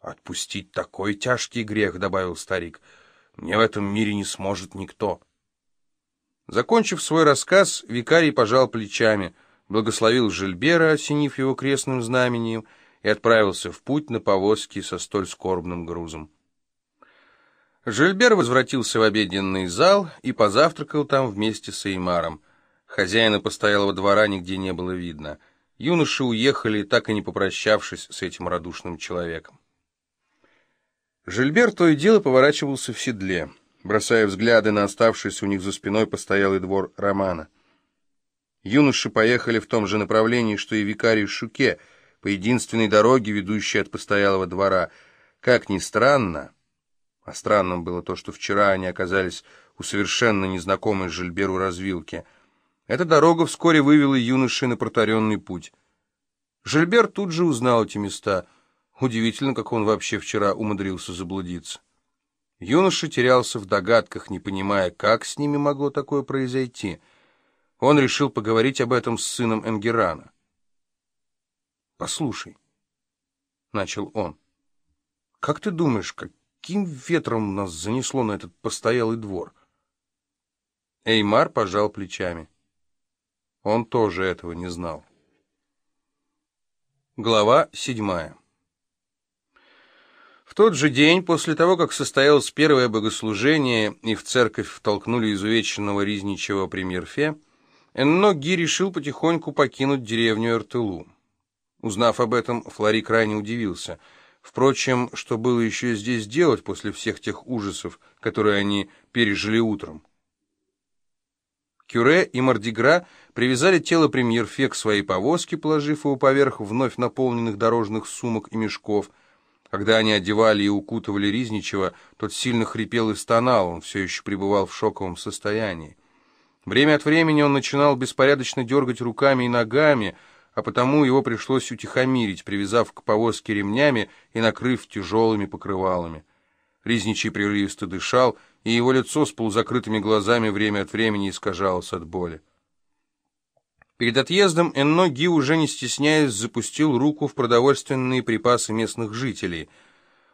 «Отпустить такой тяжкий грех», — добавил старик, — «мне в этом мире не сможет никто». Закончив свой рассказ, викарий пожал плечами, благословил Жильбера, осенив его крестным знамением, и отправился в путь на повозке со столь скорбным грузом. Жильбер возвратился в обеденный зал и позавтракал там вместе с Эймаром. Хозяина постоялого двора нигде не было видно. Юноши уехали, так и не попрощавшись с этим радушным человеком. Жильбер то и дело поворачивался в седле, бросая взгляды на оставшийся у них за спиной постоялый двор Романа. Юноши поехали в том же направлении, что и викарий Шуке, по единственной дороге, ведущей от постоялого двора. Как ни странно, а странным было то, что вчера они оказались у совершенно незнакомой Жильберу развилки, эта дорога вскоре вывела юноши на протаренный путь. Жильбер тут же узнал эти места — Удивительно, как он вообще вчера умудрился заблудиться. Юноша терялся в догадках, не понимая, как с ними могло такое произойти. Он решил поговорить об этом с сыном Энгерана. «Послушай», — начал он, — «как ты думаешь, каким ветром нас занесло на этот постоялый двор?» Эймар пожал плечами. Он тоже этого не знал. Глава седьмая в тот же день, после того, как состоялось первое богослужение и в церковь втолкнули изувеченного Ризничего при Мирфе, Энно Ги решил потихоньку покинуть деревню Эртылу. Узнав об этом, Флори крайне удивился. Впрочем, что было еще здесь делать после всех тех ужасов, которые они пережили утром? Кюре и Мардигра привязали тело премьер-фе к своей повозке, положив его поверх вновь наполненных дорожных сумок и мешков – когда они одевали и укутывали Ризничева, тот сильно хрипел и стонал, он все еще пребывал в шоковом состоянии. Время от времени он начинал беспорядочно дергать руками и ногами, а потому его пришлось утихомирить, привязав к повозке ремнями и накрыв тяжелыми покрывалами. Ризничий прерывисто дышал, и его лицо с полузакрытыми глазами время от времени искажалось от боли. Перед отъездом Энно Ги, уже не стесняясь, запустил руку в продовольственные припасы местных жителей.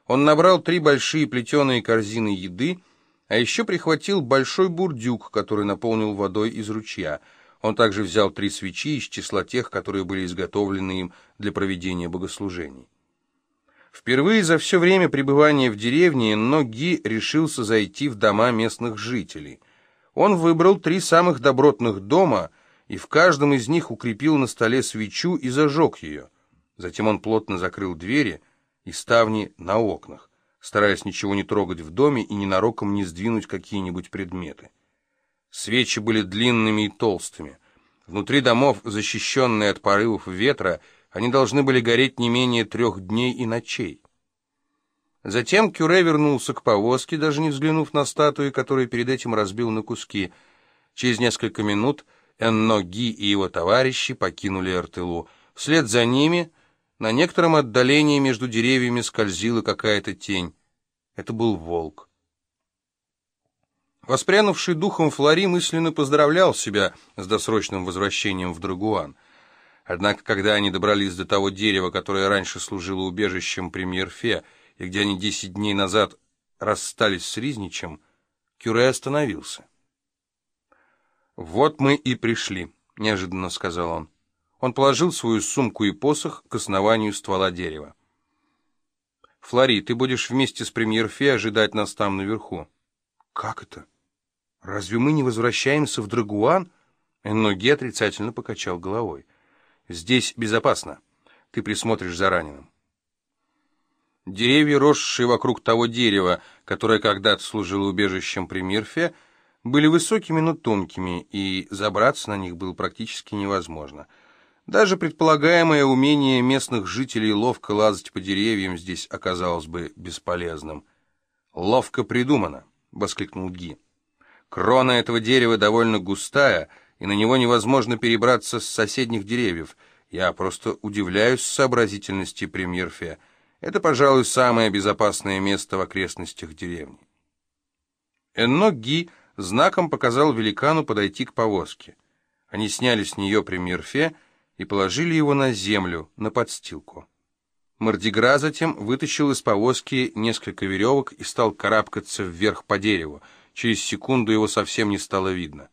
Он набрал три большие плетеные корзины еды, а еще прихватил большой бурдюк, который наполнил водой из ручья. Он также взял три свечи из числа тех, которые были изготовлены им для проведения богослужений. Впервые за все время пребывания в деревне Ноги решился зайти в дома местных жителей. Он выбрал три самых добротных дома — и в каждом из них укрепил на столе свечу и зажег ее. Затем он плотно закрыл двери и ставни на окнах, стараясь ничего не трогать в доме и ненароком не сдвинуть какие-нибудь предметы. Свечи были длинными и толстыми. Внутри домов, защищенные от порывов ветра, они должны были гореть не менее трех дней и ночей. Затем Кюре вернулся к повозке, даже не взглянув на статуи, которые перед этим разбил на куски. Через несколько минут Энноги и его товарищи покинули Артылу. Вслед за ними на некотором отдалении между деревьями скользила какая-то тень. Это был волк. Воспрянувший духом Флори мысленно поздравлял себя с досрочным возвращением в Драгуан. Однако, когда они добрались до того дерева, которое раньше служило убежищем премьер-фе, и где они десять дней назад расстались с Ризничем, Кюре остановился. «Вот мы и пришли», — неожиданно сказал он. Он положил свою сумку и посох к основанию ствола дерева. «Флори, ты будешь вместе с премьер-фе ожидать нас там наверху». «Как это? Разве мы не возвращаемся в Драгуан?» Ноги отрицательно покачал головой. «Здесь безопасно. Ты присмотришь за раненым». Деревья, росшие вокруг того дерева, которое когда-то служило убежищем премьер-фе, были высокими, но тонкими, и забраться на них было практически невозможно. Даже предполагаемое умение местных жителей ловко лазать по деревьям здесь оказалось бы бесполезным. «Ловко придумано!» — воскликнул Ги. «Крона этого дерева довольно густая, и на него невозможно перебраться с соседних деревьев. Я просто удивляюсь сообразительности премьер-фе. Это, пожалуй, самое безопасное место в окрестностях деревни». Энно Ги знаком показал великану подойти к повозке. Они сняли с нее премьер-фе и положили его на землю, на подстилку. Мордигра затем вытащил из повозки несколько веревок и стал карабкаться вверх по дереву. Через секунду его совсем не стало видно.